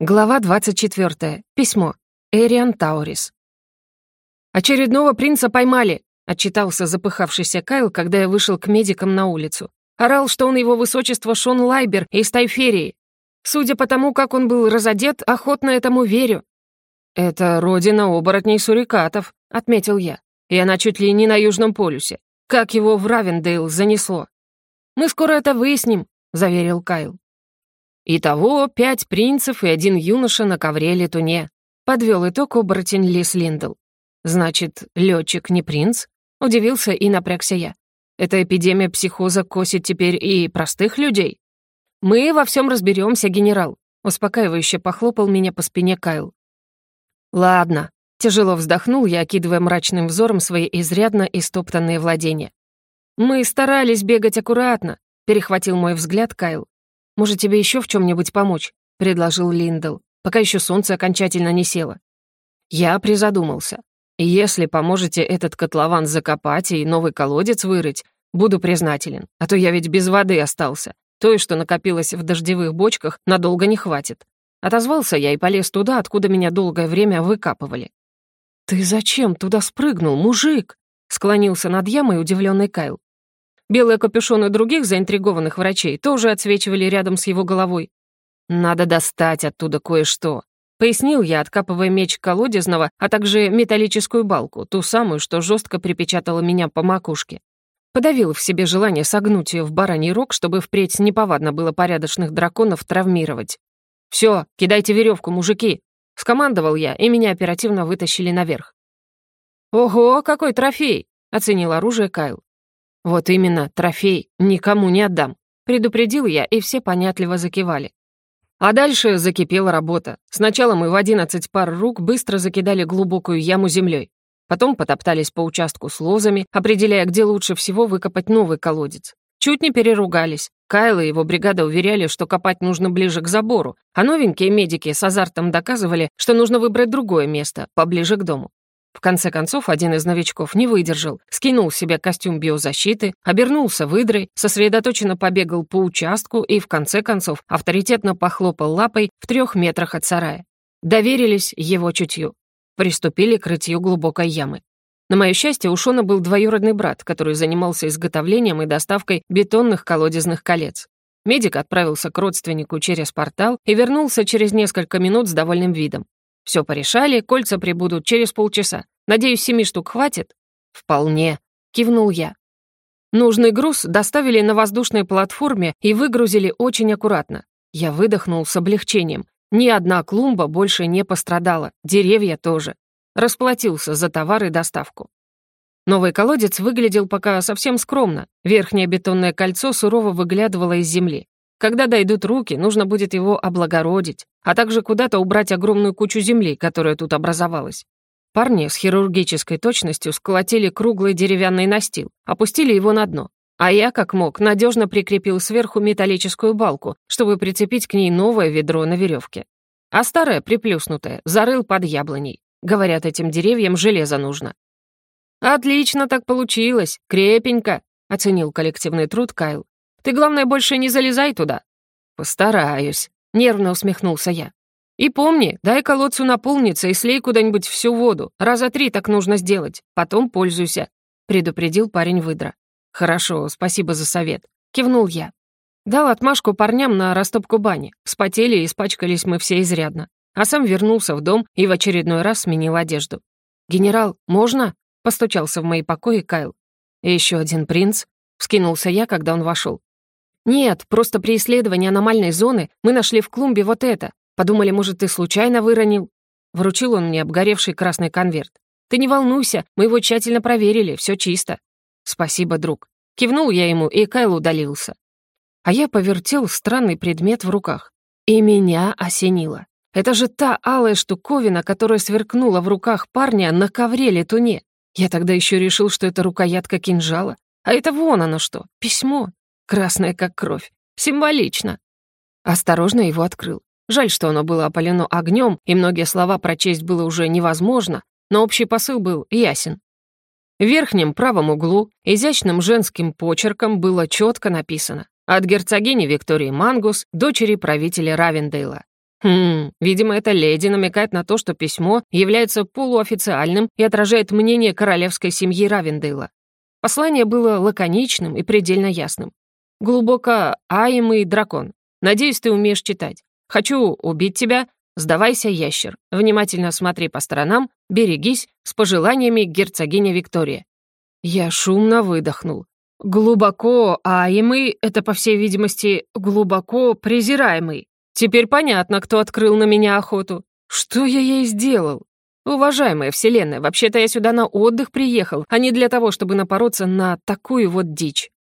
Глава 24. Письмо. Эриан Таурис. «Очередного принца поймали!» — отчитался запыхавшийся Кайл, когда я вышел к медикам на улицу. Орал, что он его высочество Шон Лайбер из Тайферии. Судя по тому, как он был разодет, охотно этому верю. «Это родина оборотней сурикатов», — отметил я. «И она чуть ли не на Южном полюсе. Как его в Равендейл занесло?» «Мы скоро это выясним», — заверил Кайл. Итого пять принцев и один юноша на ковре летуне. Подвел итог оборотень Лис Линдл. Значит, летчик не принц? Удивился и напрягся я. Эта эпидемия психоза косит теперь и простых людей? Мы во всем разберемся, генерал. Успокаивающе похлопал меня по спине Кайл. Ладно. Тяжело вздохнул я, окидывая мрачным взором свои изрядно истоптанные владения. «Мы старались бегать аккуратно», — перехватил мой взгляд Кайл. «Может, тебе еще в чем нибудь помочь?» — предложил Линдл, пока еще солнце окончательно не село. Я призадумался. «Если поможете этот котлован закопать и новый колодец вырыть, буду признателен, а то я ведь без воды остался. Той, что накопилось в дождевых бочках, надолго не хватит». Отозвался я и полез туда, откуда меня долгое время выкапывали. «Ты зачем туда спрыгнул, мужик?» — склонился над ямой удивленный Кайл. Белые капюшоны других заинтригованных врачей тоже отсвечивали рядом с его головой. «Надо достать оттуда кое-что», — пояснил я, откапывая меч колодезного, а также металлическую балку, ту самую, что жестко припечатала меня по макушке. Подавил в себе желание согнуть ее в бараний рог, чтобы впредь неповадно было порядочных драконов травмировать. «Все, кидайте веревку, мужики!» — скомандовал я, и меня оперативно вытащили наверх. «Ого, какой трофей!» — оценил оружие Кайл. «Вот именно, трофей, никому не отдам», — предупредил я, и все понятливо закивали. А дальше закипела работа. Сначала мы в одиннадцать пар рук быстро закидали глубокую яму землей. Потом потоптались по участку с лозами, определяя, где лучше всего выкопать новый колодец. Чуть не переругались. Кайл и его бригада уверяли, что копать нужно ближе к забору, а новенькие медики с азартом доказывали, что нужно выбрать другое место, поближе к дому. В конце концов, один из новичков не выдержал, скинул себе костюм биозащиты, обернулся выдрой, сосредоточенно побегал по участку и, в конце концов, авторитетно похлопал лапой в трех метрах от сарая. Доверились его чутью. Приступили к рытью глубокой ямы. На мое счастье, у Шона был двоюродный брат, который занимался изготовлением и доставкой бетонных колодезных колец. Медик отправился к родственнику через портал и вернулся через несколько минут с довольным видом. Все порешали, кольца прибудут через полчаса. Надеюсь, семи штук хватит?» «Вполне», — кивнул я. Нужный груз доставили на воздушной платформе и выгрузили очень аккуратно. Я выдохнул с облегчением. Ни одна клумба больше не пострадала, деревья тоже. Расплатился за товар и доставку. Новый колодец выглядел пока совсем скромно. Верхнее бетонное кольцо сурово выглядывало из земли. Когда дойдут руки, нужно будет его облагородить, а также куда-то убрать огромную кучу земли, которая тут образовалась. Парни с хирургической точностью сколотили круглый деревянный настил, опустили его на дно. А я, как мог, надежно прикрепил сверху металлическую балку, чтобы прицепить к ней новое ведро на веревке. А старое, приплюснутое, зарыл под яблоней. Говорят, этим деревьям железо нужно. «Отлично так получилось, крепенько», — оценил коллективный труд Кайл. Ты, главное, больше не залезай туда». «Постараюсь», — нервно усмехнулся я. «И помни, дай колодцу наполниться и слей куда-нибудь всю воду. Раза три так нужно сделать. Потом пользуйся», — предупредил парень выдра. «Хорошо, спасибо за совет», — кивнул я. Дал отмашку парням на растопку бани. Спотели и испачкались мы все изрядно. А сам вернулся в дом и в очередной раз сменил одежду. «Генерал, можно?» — постучался в мои покои Кайл. «Еще один принц?» — вскинулся я, когда он вошел. «Нет, просто при исследовании аномальной зоны мы нашли в клумбе вот это. Подумали, может, ты случайно выронил?» Вручил он мне обгоревший красный конверт. «Ты не волнуйся, мы его тщательно проверили, все чисто». «Спасибо, друг». Кивнул я ему, и Кайл удалился. А я повертел странный предмет в руках. И меня осенило. Это же та алая штуковина, которая сверкнула в руках парня на ковре летуне. Я тогда еще решил, что это рукоятка кинжала. А это вон оно что, письмо. Красное, как кровь. Символично. Осторожно его открыл. Жаль, что оно было опалено огнем, и многие слова прочесть было уже невозможно, но общий посыл был ясен. В верхнем правом углу изящным женским почерком было четко написано «От герцогини Виктории Мангус, дочери правителя Равендейла». Хм, видимо, эта леди намекает на то, что письмо является полуофициальным и отражает мнение королевской семьи Равендейла. Послание было лаконичным и предельно ясным. «Глубоко аимый дракон. Надеюсь, ты умеешь читать. Хочу убить тебя. Сдавайся, ящер. Внимательно смотри по сторонам. Берегись. С пожеланиями герцогиня Виктория». Я шумно выдохнул. «Глубоко аимый — это, по всей видимости, глубоко презираемый. Теперь понятно, кто открыл на меня охоту. Что я ей сделал? Уважаемая Вселенная, вообще-то я сюда на отдых приехал, а не для того, чтобы напороться на такую вот дичь.